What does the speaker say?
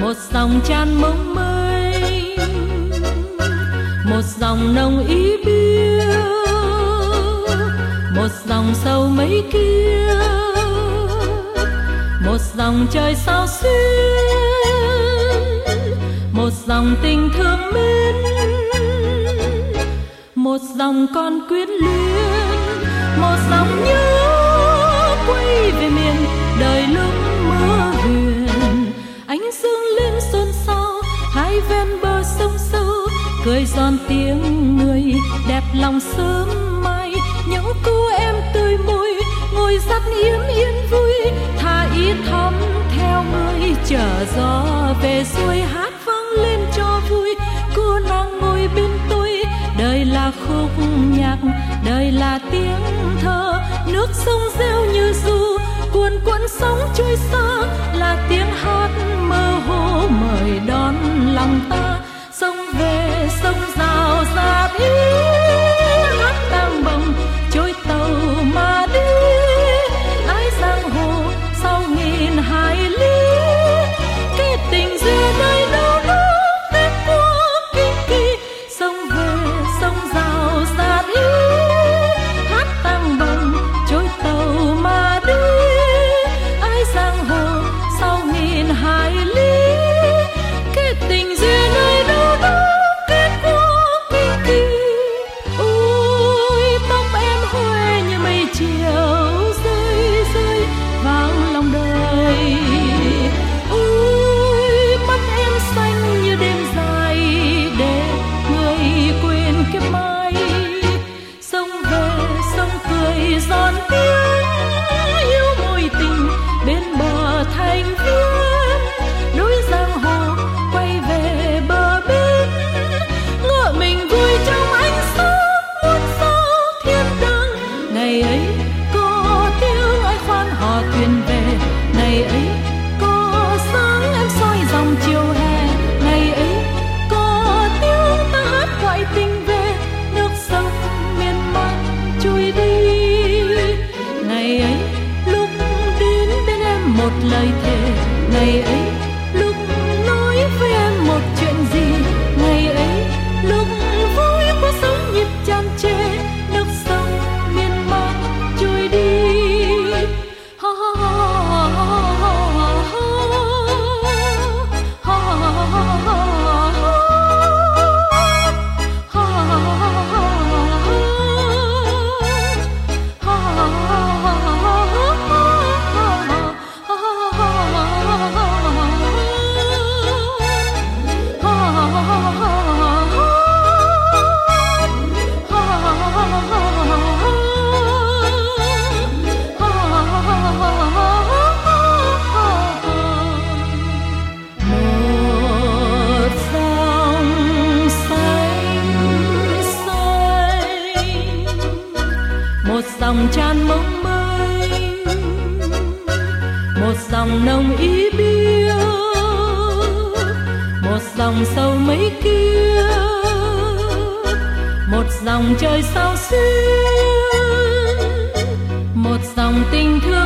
một dòng tràn mông mây một dòng nồng ý biêu, một dòng sâu mấy kia một dòng trời sao xuyên một dòng tình thương mến một dòng con quyến luyến một dòng như cười giòn tiếng người, đẹp lòng sớm mai. Những cô em tươi môi, ngồi dắt yếm yên vui. Tha ý thắm theo người, chở gió về xuôi. Hát vang lên cho vui, cô nàng ngồi bên tôi. Đời là khúc nhạc, đời là tiếng thơ. Nước sông reo như ru cuồn cuộn sóng trôi xa. Là in the night. away. Một dòng tràn mông mây một dòng nồng ý biêu một dòng sâu mấy kia một dòng trời sao xuyên một dòng tình thương